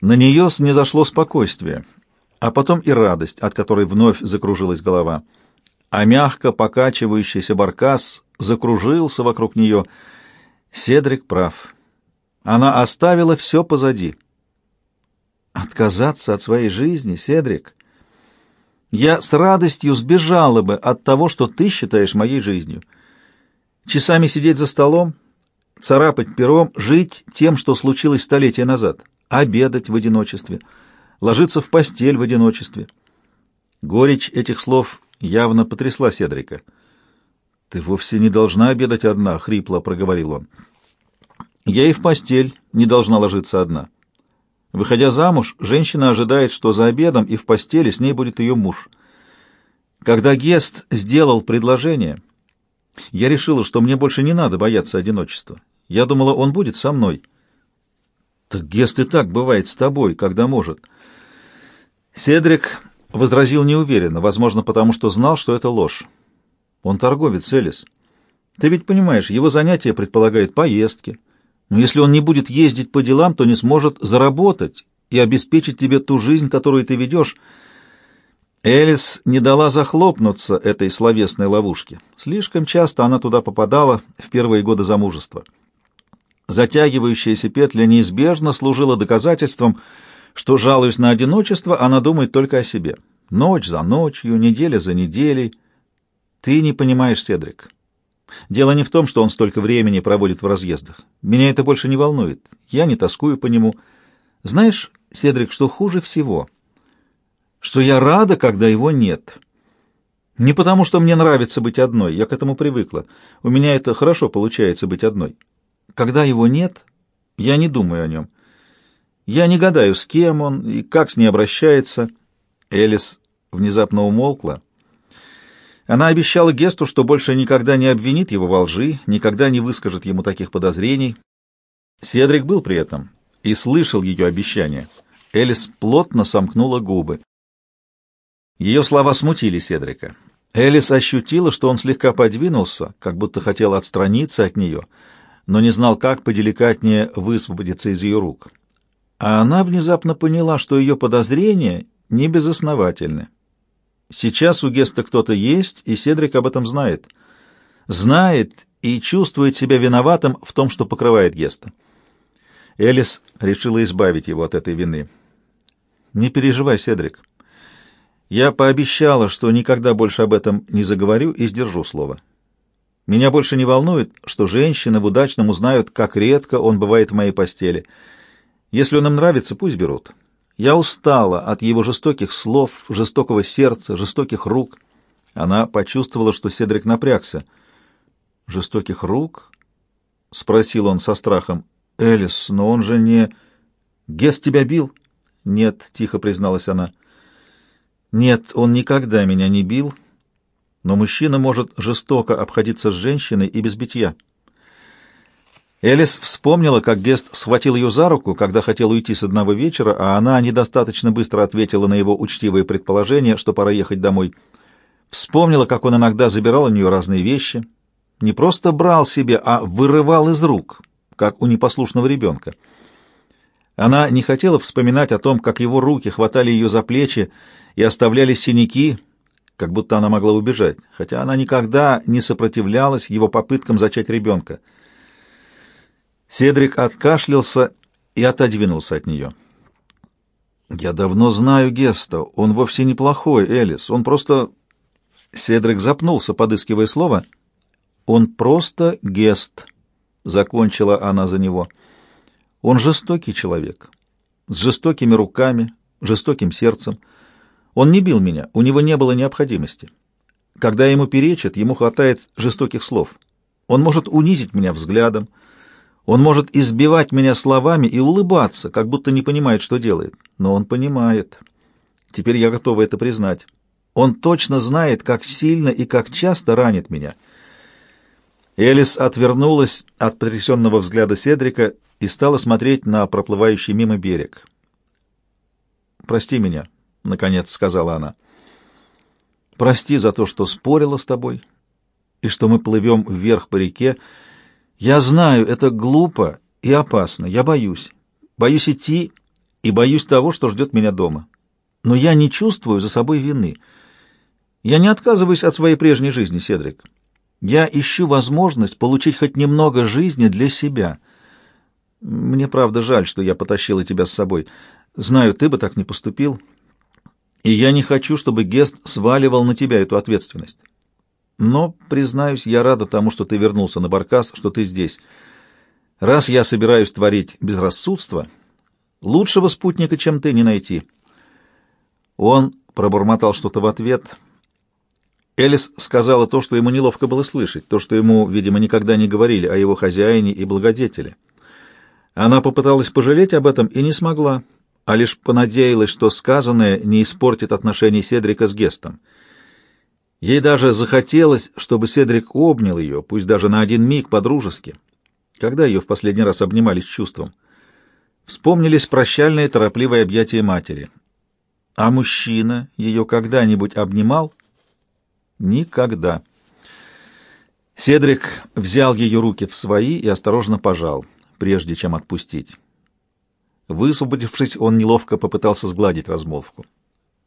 На нее снизошло спокойствие, а потом и радость, от которой вновь закружилась голова. А мягко покачивающийся баркас закружился вокруг нее. Седрик прав. Она оставила все позади. Отказаться от своей жизни, Седрик? Я с радостью сбежала бы от того, что ты считаешь моей жизнью. Часами сидеть за столом, царапать пером, жить тем, что случилось столетия назад, обедать в одиночестве, ложиться в постель в одиночестве. Горечь этих слов явно потрясла Седрика. «Ты вовсе не должна обедать одна», — хрипло проговорил он. «Я и в постель не должна ложиться одна. Выходя замуж, женщина ожидает, что за обедом и в постели с ней будет ее муж. Когда Гест сделал предложение, я решила, что мне больше не надо бояться одиночества. Я думала, он будет со мной. Так Гест и так бывает с тобой, когда может. Седрик возразил неуверенно, возможно, потому что знал, что это ложь. Он торговец, Элис. Ты ведь понимаешь, его занятие предполагает поездки. Но если он не будет ездить по делам, то не сможет заработать и обеспечить тебе ту жизнь, которую ты ведешь. Элис не дала захлопнуться этой словесной ловушке. Слишком часто она туда попадала в первые годы замужества. Затягивающаяся петля неизбежно служила доказательством, что, жалуясь на одиночество, она думает только о себе. Ночь за ночью, неделя за неделей. Ты не понимаешь, Седрик. Дело не в том, что он столько времени проводит в разъездах. Меня это больше не волнует. Я не тоскую по нему. Знаешь, Седрик, что хуже всего? Что я рада, когда его нет. Не потому, что мне нравится быть одной, я к этому привыкла. У меня это хорошо получается быть одной. Когда его нет, я не думаю о нем. Я не гадаю, с кем он и как с ней обращается. Элис внезапно умолкла. Она обещала Гесту, что больше никогда не обвинит его во лжи, никогда не выскажет ему таких подозрений. Седрик был при этом и слышал ее обещание. Элис плотно сомкнула губы. Ее слова смутили Седрика. Элис ощутила, что он слегка подвинулся, как будто хотел отстраниться от нее, но не знал, как поделикатнее высвободиться из ее рук. А она внезапно поняла, что ее подозрения не безосновательны. Сейчас у Геста кто-то есть, и Седрик об этом знает. Знает и чувствует себя виноватым в том, что покрывает Геста. Элис решила избавить его от этой вины. «Не переживай, Седрик. Я пообещала, что никогда больше об этом не заговорю и сдержу слово. Меня больше не волнует, что женщины в удачном узнают, как редко он бывает в моей постели. Если он им нравится, пусть берут. Я устала от его жестоких слов, жестокого сердца, жестоких рук. Она почувствовала, что Седрик напрягся. «Жестоких рук?» — спросил он со страхом. «Элис, но он же не... Гес тебя бил?» «Нет», — тихо призналась она. «Нет, он никогда меня не бил, но мужчина может жестоко обходиться с женщиной и без битья». Элис вспомнила, как Гест схватил ее за руку, когда хотел уйти с одного вечера, а она недостаточно быстро ответила на его учтивые предположения, что пора ехать домой. Вспомнила, как он иногда забирал у нее разные вещи. Не просто брал себе, а вырывал из рук, как у непослушного ребенка. Она не хотела вспоминать о том, как его руки хватали ее за плечи и оставляли синяки, как будто она могла убежать, хотя она никогда не сопротивлялась его попыткам зачать ребенка. Седрик откашлялся и отодвинулся от нее. «Я давно знаю Геста. Он вовсе неплохой, Элис. Он просто...» Седрик запнулся, подыскивая слово. «Он просто Гест», — закончила она за него. «Он жестокий человек, с жестокими руками, жестоким сердцем. Он не бил меня, у него не было необходимости. Когда ему перечат, ему хватает жестоких слов. Он может унизить меня взглядом, — он может избивать меня словами и улыбаться, как будто не понимает, что делает. Но он понимает. Теперь я готова это признать. Он точно знает, как сильно и как часто ранит меня. Элис отвернулась от потрясенного взгляда Седрика и стала смотреть на проплывающий мимо берег. «Прости меня», — наконец сказала она. «Прости за то, что спорила с тобой, и что мы плывем вверх по реке, — я знаю, это глупо и опасно. Я боюсь. Боюсь идти и боюсь того, что ждет меня дома. Но я не чувствую за собой вины. Я не отказываюсь от своей прежней жизни, Седрик. Я ищу возможность получить хоть немного жизни для себя. Мне правда жаль, что я потащила тебя с собой. Знаю, ты бы так не поступил. И я не хочу, чтобы Гест сваливал на тебя эту ответственность. Но, признаюсь, я рада тому, что ты вернулся на Баркас, что ты здесь. Раз я собираюсь творить безрассудство, лучшего спутника, чем ты, не найти. Он пробормотал что-то в ответ. Элис сказала то, что ему неловко было слышать, то, что ему, видимо, никогда не говорили о его хозяине и благодетеле. Она попыталась пожалеть об этом и не смогла, а лишь понадеялась, что сказанное не испортит отношений Седрика с Гестом. Ей даже захотелось, чтобы Седрик обнял ее, пусть даже на один миг по-дружески. Когда ее в последний раз обнимали с чувством? Вспомнились прощальные торопливые объятия матери. А мужчина ее когда-нибудь обнимал? Никогда. Седрик взял ее руки в свои и осторожно пожал, прежде чем отпустить. Высвободившись, он неловко попытался сгладить размолвку.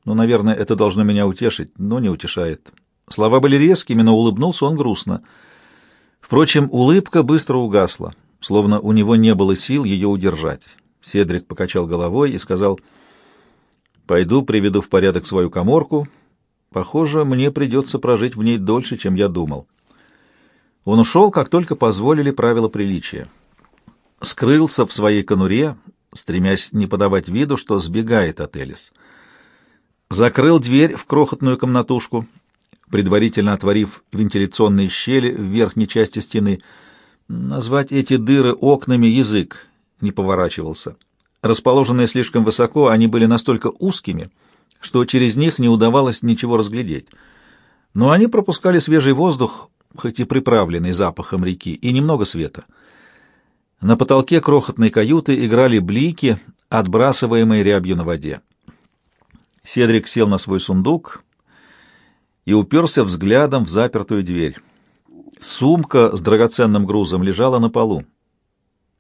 Ну, наверное, это должно меня утешить, но не утешает. Слова были резкими, но улыбнулся он грустно. Впрочем, улыбка быстро угасла, словно у него не было сил ее удержать. Седрик покачал головой и сказал, «Пойду приведу в порядок свою коморку. Похоже, мне придется прожить в ней дольше, чем я думал». Он ушел, как только позволили правила приличия. Скрылся в своей конуре, стремясь не подавать виду, что сбегает от Элис. Закрыл дверь в крохотную комнатушку, предварительно отворив вентиляционные щели в верхней части стены. Назвать эти дыры окнами язык не поворачивался. Расположенные слишком высоко, они были настолько узкими, что через них не удавалось ничего разглядеть. Но они пропускали свежий воздух, хоть и приправленный запахом реки, и немного света. На потолке крохотной каюты играли блики, отбрасываемые рябью на воде. Седрик сел на свой сундук и уперся взглядом в запертую дверь. Сумка с драгоценным грузом лежала на полу.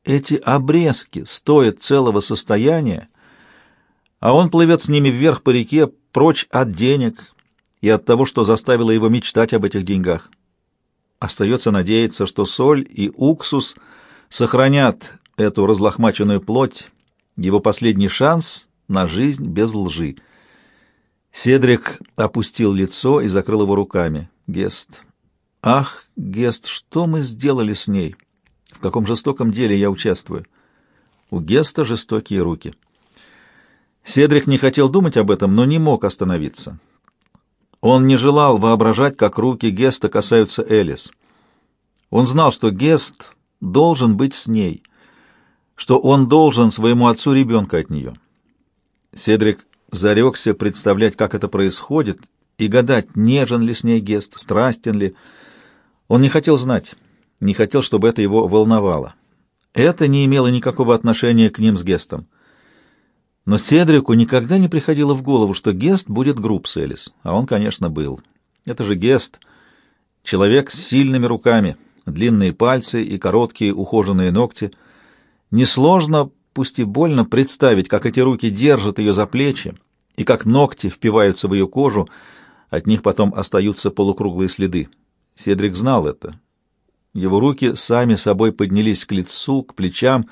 Эти обрезки стоят целого состояния, а он плывет с ними вверх по реке, прочь от денег и от того, что заставило его мечтать об этих деньгах. Остается надеяться, что соль и уксус сохранят эту разлохмаченную плоть, его последний шанс на жизнь без лжи. Седрик опустил лицо и закрыл его руками. Гест. Ах, Гест, что мы сделали с ней? В каком жестоком деле я участвую? У Геста жестокие руки. Седрик не хотел думать об этом, но не мог остановиться. Он не желал воображать, как руки Геста касаются Элис. Он знал, что Гест должен быть с ней, что он должен своему отцу ребенка от нее. Седрик зарекся представлять, как это происходит, и гадать, нежен ли с ней Гест, страстен ли. Он не хотел знать, не хотел, чтобы это его волновало. Это не имело никакого отношения к ним с Гестом. Но Седрику никогда не приходило в голову, что Гест будет груб с Элис, а он, конечно, был. Это же Гест, человек с сильными руками, длинные пальцы и короткие ухоженные ногти. Несложно, пусть и больно, представить, как эти руки держат ее за плечи и как ногти впиваются в ее кожу, от них потом остаются полукруглые следы. Седрик знал это. Его руки сами собой поднялись к лицу, к плечам.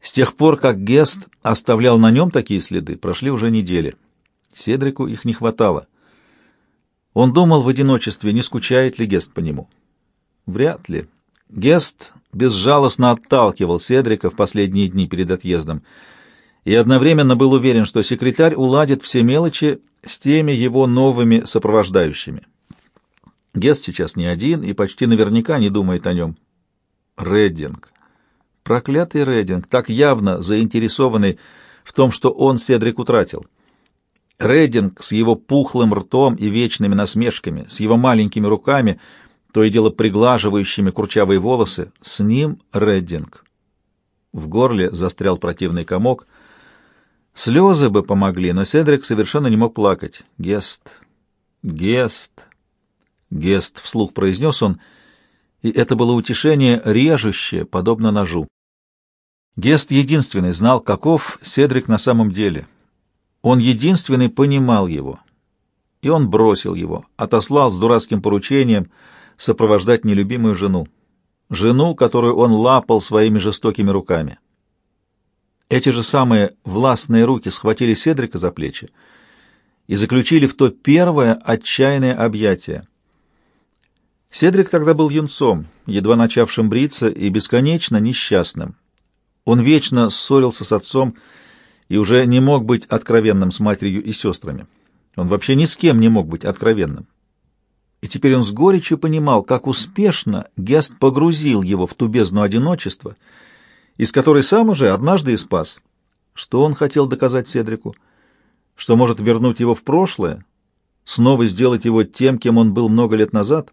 С тех пор, как Гест оставлял на нем такие следы, прошли уже недели. Седрику их не хватало. Он думал в одиночестве, не скучает ли Гест по нему. Вряд ли. Гест безжалостно отталкивал Седрика в последние дни перед отъездом и одновременно был уверен, что секретарь уладит все мелочи с теми его новыми сопровождающими. Гест сейчас не один и почти наверняка не думает о нем. Реддинг. Проклятый Реддинг, так явно заинтересованный в том, что он Седрик утратил. Реддинг с его пухлым ртом и вечными насмешками, с его маленькими руками — то и дело приглаживающими курчавые волосы. С ним Реддинг. В горле застрял противный комок. Слезы бы помогли, но Седрик совершенно не мог плакать. «Гест! Гест!» «Гест!» — вслух произнес он, и это было утешение режущее, подобно ножу. Гест единственный знал, каков Седрик на самом деле. Он единственный понимал его. И он бросил его, отослал с дурацким поручением сопровождать нелюбимую жену. Жену, которую он лапал своими жестокими руками. Эти же самые властные руки схватили Седрика за плечи и заключили в то первое отчаянное объятие. Седрик тогда был юнцом, едва начавшим бриться и бесконечно несчастным. Он вечно ссорился с отцом и уже не мог быть откровенным с матерью и сестрами. Он вообще ни с кем не мог быть откровенным. И теперь он с горечью понимал, как успешно Гест погрузил его в ту бездну одиночества, из которой сам уже однажды и спас. Что он хотел доказать Седрику? Что может вернуть его в прошлое? Снова сделать его тем, кем он был много лет назад?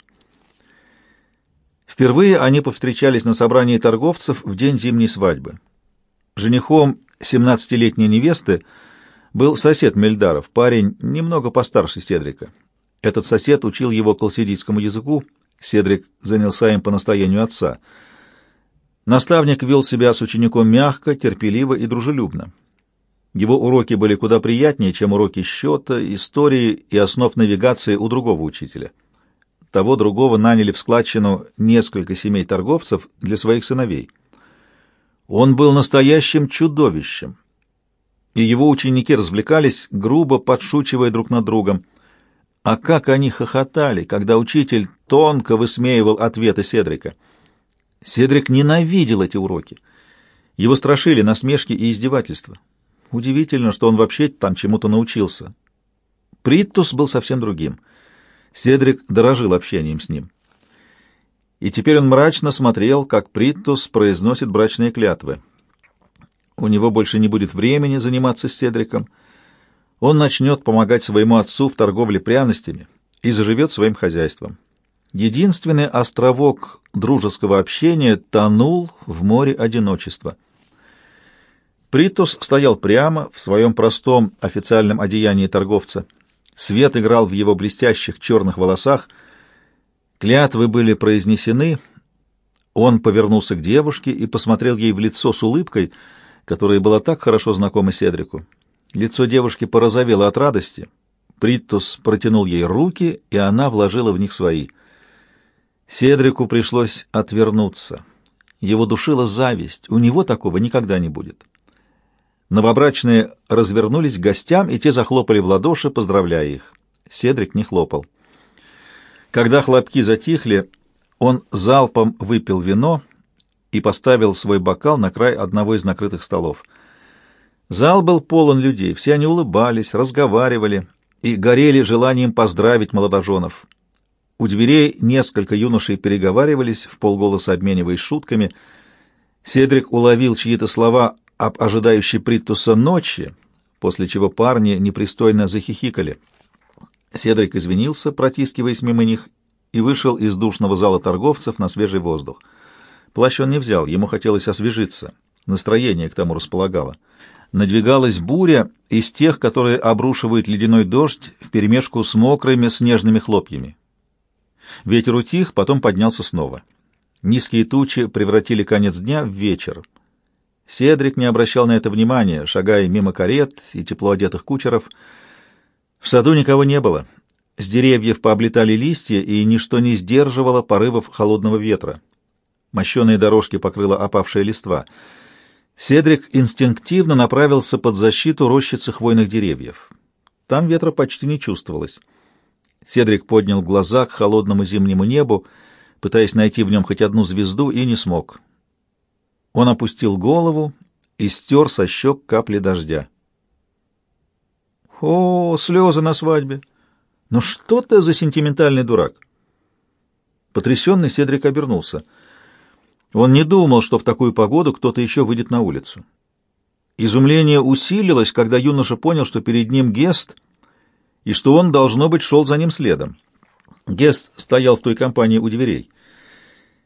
Впервые они повстречались на собрании торговцев в день зимней свадьбы. Женихом 17-летней невесты был сосед Мельдаров, парень немного постарше Седрика. Этот сосед учил его колсидийскому языку, Седрик занялся им по настоянию отца. Наставник вел себя с учеником мягко, терпеливо и дружелюбно. Его уроки были куда приятнее, чем уроки счета, истории и основ навигации у другого учителя. Того другого наняли в складчину несколько семей торговцев для своих сыновей. Он был настоящим чудовищем, и его ученики развлекались, грубо подшучивая друг над другом. А как они хохотали, когда учитель тонко высмеивал ответы Седрика. Седрик ненавидел эти уроки. Его страшили насмешки и издевательства. Удивительно, что он вообще там чему-то научился. Приттус был совсем другим. Седрик дорожил общением с ним. И теперь он мрачно смотрел, как Приттус произносит брачные клятвы. У него больше не будет времени заниматься с Седриком. Он начнет помогать своему отцу в торговле пряностями и заживет своим хозяйством. Единственный островок дружеского общения тонул в море одиночества — Притус стоял прямо в своем простом официальном одеянии торговца. Свет играл в его блестящих черных волосах. Клятвы были произнесены. Он повернулся к девушке и посмотрел ей в лицо с улыбкой, которая была так хорошо знакома Седрику. Лицо девушки порозовело от радости. Приттус протянул ей руки, и она вложила в них свои. Седрику пришлось отвернуться. Его душила зависть. У него такого никогда не будет. Новобрачные развернулись к гостям, и те захлопали в ладоши, поздравляя их. Седрик не хлопал. Когда хлопки затихли, он залпом выпил вино и поставил свой бокал на край одного из накрытых столов. Зал был полон людей, все они улыбались, разговаривали и горели желанием поздравить молодоженов. У дверей несколько юношей переговаривались, в полголоса обмениваясь шутками. Седрик уловил чьи-то слова об ожидающей Приттуса ночи, после чего парни непристойно захихикали. Седрик извинился, протискиваясь мимо них, и вышел из душного зала торговцев на свежий воздух. Плащ он не взял, ему хотелось освежиться. Настроение к тому располагало. Надвигалась буря из тех, которые обрушивают ледяной дождь вперемешку с мокрыми снежными хлопьями. Ветер утих, потом поднялся снова. Низкие тучи превратили конец дня в вечер. Седрик не обращал на это внимания, шагая мимо карет и тепло одетых кучеров. В саду никого не было. С деревьев пооблетали листья, и ничто не сдерживало порывов холодного ветра. Мощеные дорожки покрыла опавшая листва. Седрик инстинктивно направился под защиту рощицы хвойных деревьев. Там ветра почти не чувствовалось. Седрик поднял глаза к холодному зимнему небу, пытаясь найти в нем хоть одну звезду, и не смог. Он опустил голову и стер со щек капли дождя. «О, слезы на свадьбе! Ну что ты за сентиментальный дурак!» Потрясенный Седрик обернулся. Он не думал, что в такую погоду кто-то еще выйдет на улицу. Изумление усилилось, когда юноша понял, что перед ним Гест, и что он, должно быть, шел за ним следом. Гест стоял в той компании у дверей.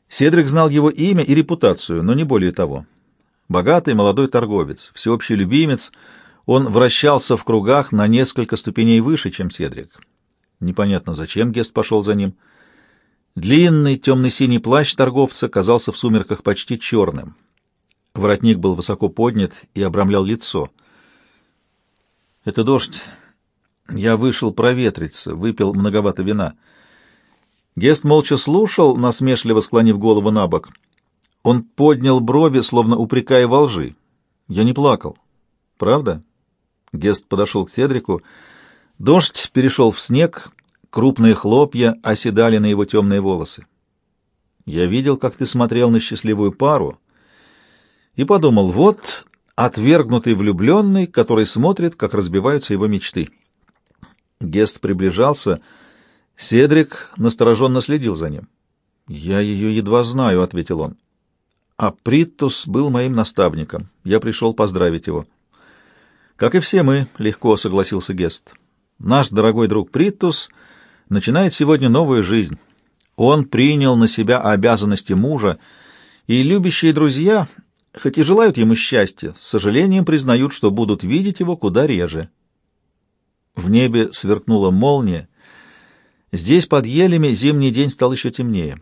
Седрик знал его имя и репутацию, но не более того. Богатый молодой торговец, всеобщий любимец, он вращался в кругах на несколько ступеней выше, чем Седрик. Непонятно, зачем Гест пошел за ним. Длинный темно-синий плащ торговца казался в сумерках почти черным. Воротник был высоко поднят и обрамлял лицо. «Это дождь. Я вышел проветриться, выпил многовато вина». Гест молча слушал, насмешливо склонив голову на бок. Он поднял брови, словно упрекая во лжи. «Я не плакал. Правда?» Гест подошел к Седрику. Дождь перешел в снег, крупные хлопья оседали на его темные волосы. «Я видел, как ты смотрел на счастливую пару, и подумал, вот отвергнутый влюбленный, который смотрит, как разбиваются его мечты». Гест приближался, Седрик настороженно следил за ним. «Я ее едва знаю», — ответил он. «А Приттус был моим наставником. Я пришел поздравить его». «Как и все мы», — легко согласился Гест. «Наш дорогой друг Приттус начинает сегодня новую жизнь. Он принял на себя обязанности мужа, и любящие друзья, хоть и желают ему счастья, с сожалением признают, что будут видеть его куда реже». В небе сверкнула молния. Здесь, под елями, зимний день стал еще темнее.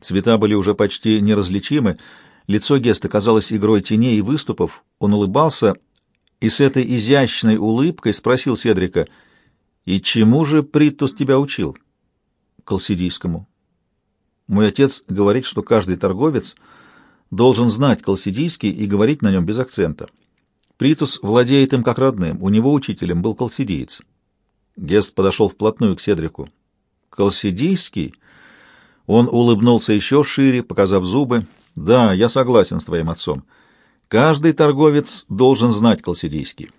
Цвета были уже почти неразличимы, лицо Геста казалось игрой теней и выступов, он улыбался и с этой изящной улыбкой спросил Седрика, «И чему же Приттус тебя учил?» «Колсидийскому». «Мой отец говорит, что каждый торговец должен знать колсидийский и говорить на нем без акцента. Притус владеет им как родным, у него учителем был колсидиец». Гест подошел вплотную к Седрику. «Колсидийский?» Он улыбнулся еще шире, показав зубы. «Да, я согласен с твоим отцом». Каждый торговец должен знать колсидийский.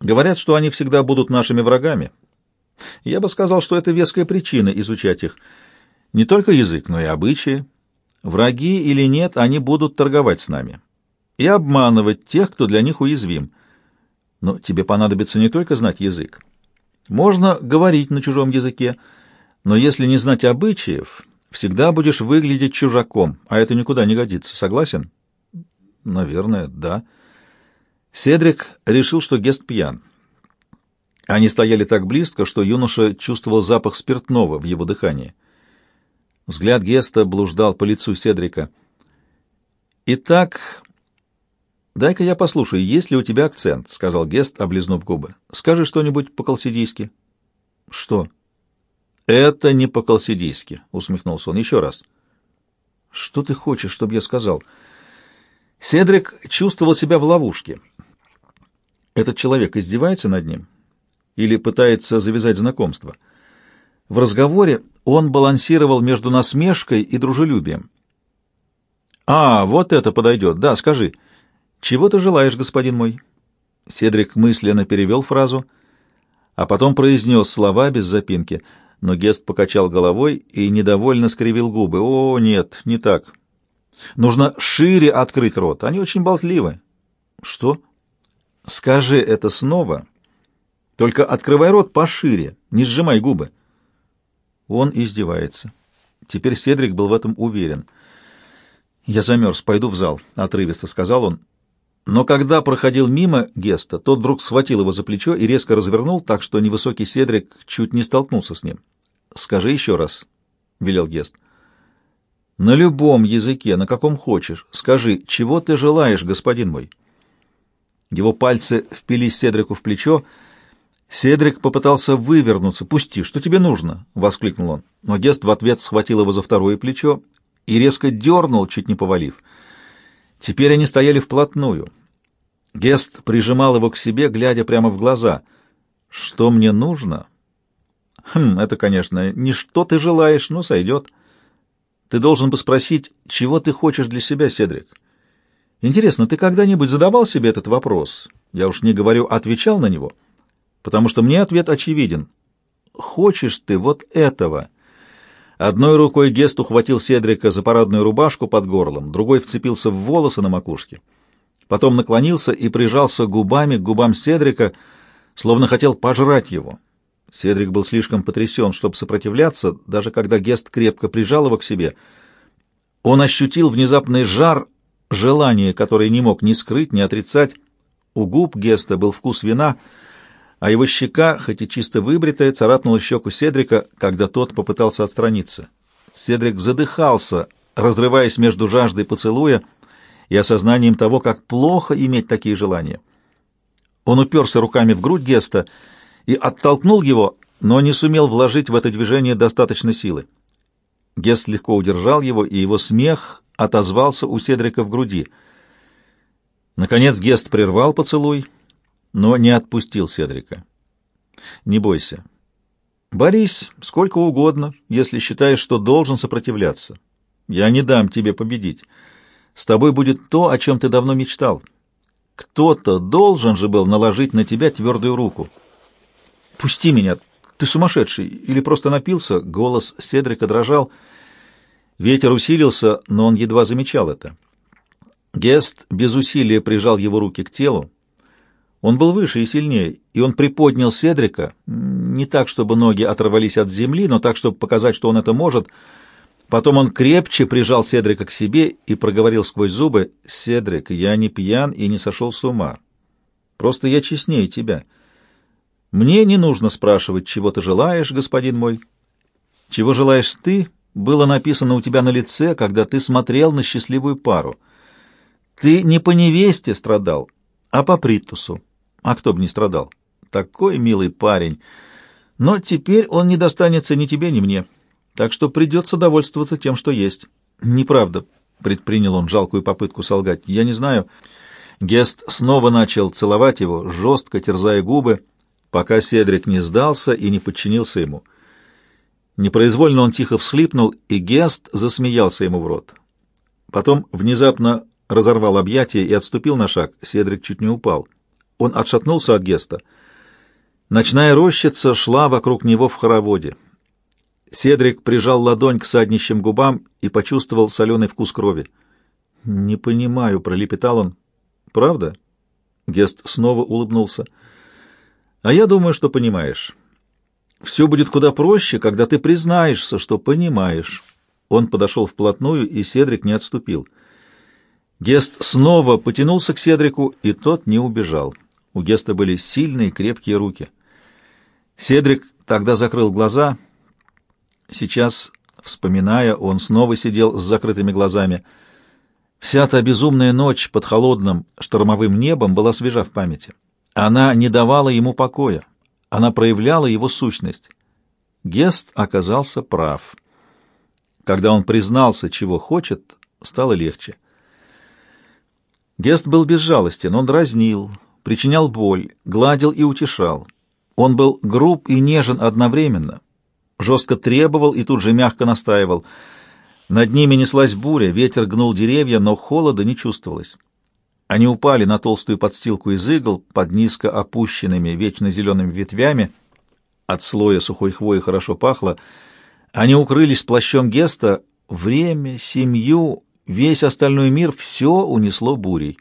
Говорят, что они всегда будут нашими врагами. Я бы сказал, что это веская причина изучать их. Не только язык, но и обычаи. Враги или нет, они будут торговать с нами. И обманывать тех, кто для них уязвим. Но тебе понадобится не только знать язык. Можно говорить на чужом языке, но если не знать обычаев, всегда будешь выглядеть чужаком, а это никуда не годится. Согласен? Наверное, да. Седрик решил, что Гест пьян. Они стояли так близко, что юноша чувствовал запах спиртного в его дыхании. Взгляд Геста блуждал по лицу Седрика. «Итак, дай-ка я послушаю, есть ли у тебя акцент?» — сказал Гест, облизнув губы. «Скажи что-нибудь по-колсидийски». «Что?» «Это не по-колсидийски», — усмехнулся он. «Еще раз». «Что ты хочешь, чтобы я сказал?» Седрик чувствовал себя в ловушке. Этот человек издевается над ним или пытается завязать знакомство. В разговоре он балансировал между насмешкой и дружелюбием. «А, вот это подойдет. Да, скажи. Чего ты желаешь, господин мой?» Седрик мысленно перевел фразу, а потом произнес слова без запинки, но Гест покачал головой и недовольно скривил губы. «О, нет, не так. Нужно шире открыть рот. Они очень болтливы. Что? Скажи это снова. Только открывай рот пошире, не сжимай губы. Он издевается. Теперь Седрик был в этом уверен. «Я замерз, пойду в зал», — отрывисто сказал он. Но когда проходил мимо Геста, тот вдруг схватил его за плечо и резко развернул, так что невысокий Седрик чуть не столкнулся с ним. «Скажи еще раз», — велел Гест. На любом языке, на каком хочешь. Скажи, чего ты желаешь, господин мой?» Его пальцы впились Седрику в плечо. Седрик попытался вывернуться. «Пусти, что тебе нужно?» — воскликнул он. Но Гест в ответ схватил его за второе плечо и резко дернул, чуть не повалив. Теперь они стояли вплотную. Гест прижимал его к себе, глядя прямо в глаза. «Что мне нужно?» «Хм, это, конечно, не что ты желаешь, но сойдет». Ты должен бы спросить, чего ты хочешь для себя, Седрик. Интересно, ты когда-нибудь задавал себе этот вопрос? Я уж не говорю, отвечал на него, потому что мне ответ очевиден. Хочешь ты вот этого? Одной рукой Гест ухватил Седрика за парадную рубашку под горлом, другой вцепился в волосы на макушке. Потом наклонился и прижался губами к губам Седрика, словно хотел пожрать его. Седрик был слишком потрясен, чтобы сопротивляться, даже когда Гест крепко прижал его к себе. Он ощутил внезапный жар, желание, которое не мог ни скрыть, ни отрицать. У губ Геста был вкус вина, а его щека, хоть и чисто выбритая, царапнула щеку Седрика, когда тот попытался отстраниться. Седрик задыхался, разрываясь между жаждой поцелуя и осознанием того, как плохо иметь такие желания. Он уперся руками в грудь Геста и оттолкнул его, но не сумел вложить в это движение достаточно силы. Гест легко удержал его, и его смех отозвался у Седрика в груди. Наконец Гест прервал поцелуй, но не отпустил Седрика. «Не бойся. Борись сколько угодно, если считаешь, что должен сопротивляться. Я не дам тебе победить. С тобой будет то, о чем ты давно мечтал. Кто-то должен же был наложить на тебя твердую руку. Пусти меня, ты сумасшедший или просто напился?» Голос Седрика дрожал. Ветер усилился, но он едва замечал это. Гест без усилия прижал его руки к телу. Он был выше и сильнее, и он приподнял Седрика, не так, чтобы ноги оторвались от земли, но так, чтобы показать, что он это может. Потом он крепче прижал Седрика к себе и проговорил сквозь зубы, «Седрик, я не пьян и не сошел с ума. Просто я честнее тебя. Мне не нужно спрашивать, чего ты желаешь, господин мой. Чего желаешь ты, было написано у тебя на лице, когда ты смотрел на счастливую пару. Ты не по невесте страдал, а по Притусу. А кто бы не страдал? Такой милый парень. Но теперь он не достанется ни тебе, ни мне. Так что придется довольствоваться тем, что есть. Неправда, — предпринял он жалкую попытку солгать. Я не знаю. Гест снова начал целовать его, жестко терзая губы, пока Седрик не сдался и не подчинился ему. Непроизвольно он тихо всхлипнул, и Гест засмеялся ему в рот. Потом внезапно разорвал объятия и отступил на шаг. Седрик чуть не упал. Он отшатнулся от Геста. Ночная рощица шла вокруг него в хороводе. Седрик прижал ладонь к саднищим губам и почувствовал соленый вкус крови. «Не понимаю», — пролепетал он. «Правда?» Гест снова улыбнулся. «А я думаю, что понимаешь. Все будет куда проще, когда ты признаешься, что понимаешь». Он подошел вплотную, и Седрик не отступил. Гест снова потянулся к Седрику, и тот не убежал. У Геста были сильные, крепкие руки. Седрик тогда закрыл глаза. Сейчас, вспоминая, он снова сидел с закрытыми глазами. Вся та безумная ночь под холодным штормовым небом была свежа в памяти. Она не давала ему покоя. Она проявляла его сущность. Гест оказался прав. Когда он признался, чего хочет, стало легче. Гест был безжалостен, он дразнил, причинял боль, гладил и утешал. Он был груб и нежен одновременно, жестко требовал и тут же мягко настаивал. Над ними неслась буря, ветер гнул деревья, но холода не чувствовалось. Они упали на толстую подстилку из игл под низко опущенными вечно зелеными ветвями. От слоя сухой хвои хорошо пахло. Они укрылись плащом Геста. Время, семью, Весь остальной мир все унесло бурей.